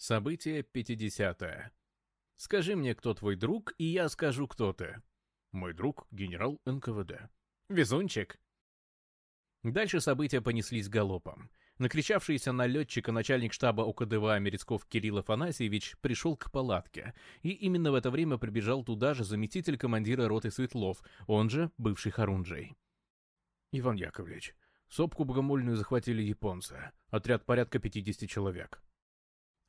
Событие 50. -е. Скажи мне, кто твой друг, и я скажу, кто ты. Мой друг — генерал НКВД. Везунчик. Дальше события понеслись галопом. Накричавшийся на летчика начальник штаба ОКДВ Мерецков Кирилл Афанасьевич пришел к палатке, и именно в это время прибежал туда же заместитель командира роты Светлов, он же бывший Харунжей. «Иван Яковлевич, сопку богомольную захватили японцы, отряд порядка 50 человек.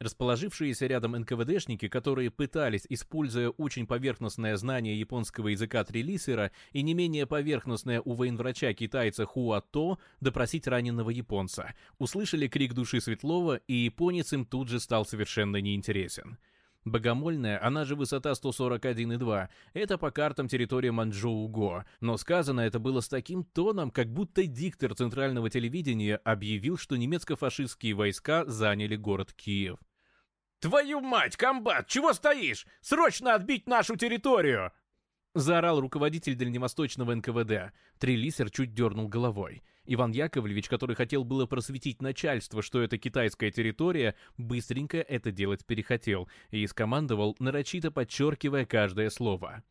Расположившиеся рядом НКВДшники, которые пытались, используя очень поверхностное знание японского языка Трилисера и не менее поверхностное у военврача китайца Хуа То, допросить раненого японца, услышали крик души Светлова, и японец им тут же стал совершенно неинтересен. Богомольная, она же высота 141,2, это по картам территория Манчжоу-Го, но сказано это было с таким тоном, как будто диктор центрального телевидения объявил, что немецко-фашистские войска заняли город Киев. «Твою мать, комбат, чего стоишь? Срочно отбить нашу территорию!» Заорал руководитель дальневосточного НКВД. Трелисер чуть дернул головой. Иван Яковлевич, который хотел было просветить начальство, что это китайская территория, быстренько это делать перехотел и скомандовал, нарочито подчеркивая каждое слово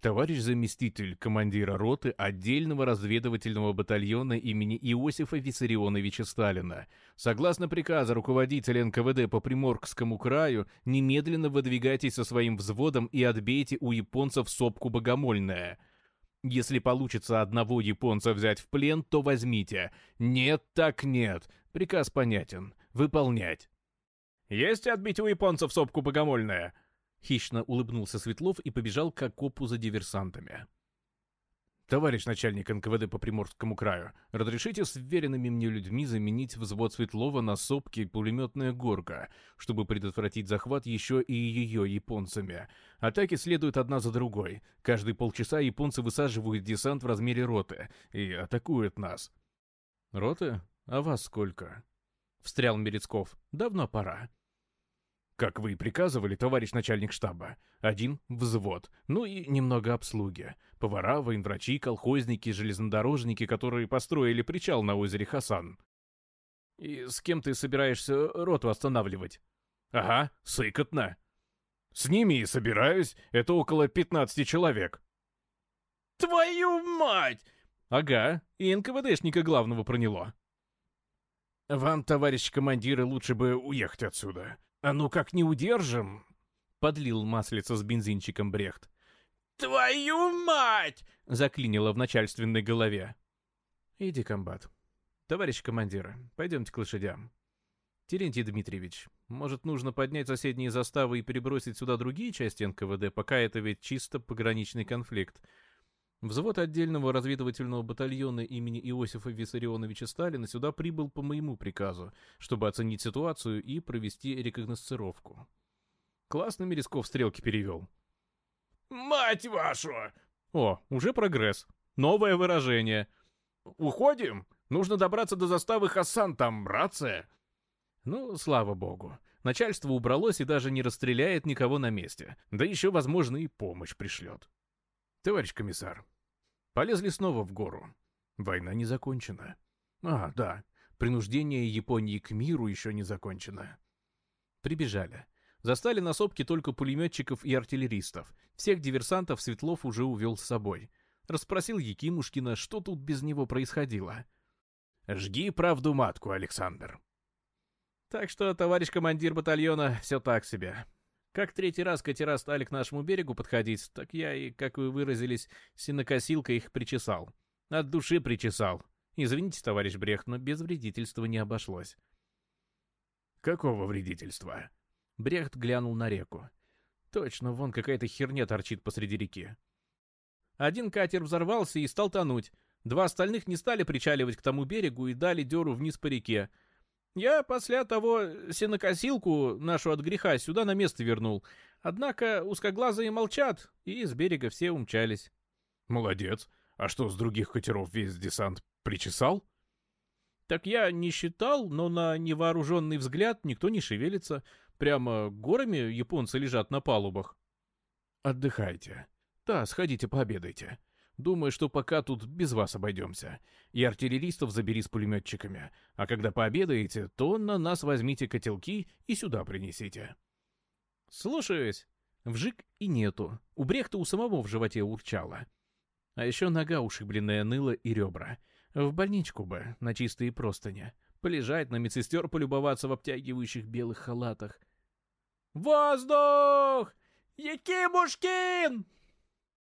товарищ заместитель командира роты отдельного разведывательного батальона имени Иосифа Виссарионовича Сталина. Согласно приказу руководителя НКВД по Приморскому краю, немедленно выдвигайтесь со своим взводом и отбейте у японцев сопку богомольная. Если получится одного японца взять в плен, то возьмите. Нет, так нет. Приказ понятен. Выполнять. «Есть отбить у японцев сопку богомольная?» Хищно улыбнулся Светлов и побежал к окопу за диверсантами. «Товарищ начальник НКВД по Приморскому краю, разрешите с веренными мне людьми заменить взвод Светлова на сопки пулеметная горка, чтобы предотвратить захват еще и ее японцами. Атаки следуют одна за другой. Каждые полчаса японцы высаживают десант в размере роты и атакуют нас». «Роты? А вас сколько?» — встрял Мерецков. «Давно пора». Как вы и приказывали, товарищ начальник штаба. Один — взвод, ну и немного обслуги. Повара, военврачи, колхозники, железнодорожники, которые построили причал на озере Хасан. И с кем ты собираешься э, роту останавливать? Ага, сыкотно. С ними и собираюсь, это около 15 человек. Твою мать! Ага, и НКВДшника главного проняло. Вам, товарищ командиры, лучше бы уехать отсюда. «А ну как не удержим?» — подлил маслица с бензинчиком Брехт. «Твою мать!» — заклинило в начальственной голове. «Иди, комбат. Товарищ командиры, пойдемте к лошадям. Терентий Дмитриевич, может, нужно поднять соседние заставы и перебросить сюда другие части НКВД, пока это ведь чисто пограничный конфликт. Взвод отдельного разведывательного батальона имени Иосифа Виссарионовича Сталина сюда прибыл по моему приказу, чтобы оценить ситуацию и провести рекогносцировку. Классными Мересков стрелки перевел. «Мать вашу!» «О, уже прогресс. Новое выражение». «Уходим? Нужно добраться до заставы Хасан, там рация». Ну, слава богу. Начальство убралось и даже не расстреляет никого на месте. Да еще, возможно, и помощь пришлет. Товарищ комиссар, полезли снова в гору. Война не закончена. А, да, принуждение Японии к миру еще не закончено. Прибежали. Застали на сопке только пулеметчиков и артиллеристов. Всех диверсантов Светлов уже увел с собой. Расспросил Якимушкина, что тут без него происходило. «Жги правду матку, Александр». Так что, товарищ командир батальона, все так себе. Как третий раз катера стали к нашему берегу подходить, так я и, как вы выразились, синокосилка их причесал. От души причесал. Извините, товарищ Брехт, но без вредительства не обошлось. Какого вредительства? Брехт глянул на реку. Точно, вон какая-то херня торчит посреди реки. Один катер взорвался и стал тонуть. Два остальных не стали причаливать к тому берегу и дали дёру вниз по реке. Я после того сенокосилку нашу от греха сюда на место вернул. Однако узкоглазые молчат, и с берега все умчались. Молодец. А что, с других катеров весь десант причесал? Так я не считал, но на невооруженный взгляд никто не шевелится. Прямо горами японцы лежат на палубах. Отдыхайте. Да, сходите пообедайте. Думаю, что пока тут без вас обойдемся. И артиллеристов забери с пулеметчиками. А когда пообедаете, то на нас возьмите котелки и сюда принесите. Слушаюсь. Вжик и нету. У Брехта у самого в животе урчало. А еще нога ушибленная ныла и ребра. В больничку бы, на чистые простыни. Полежать, на медсестер полюбоваться в обтягивающих белых халатах. «Воздух! Якимушкин!»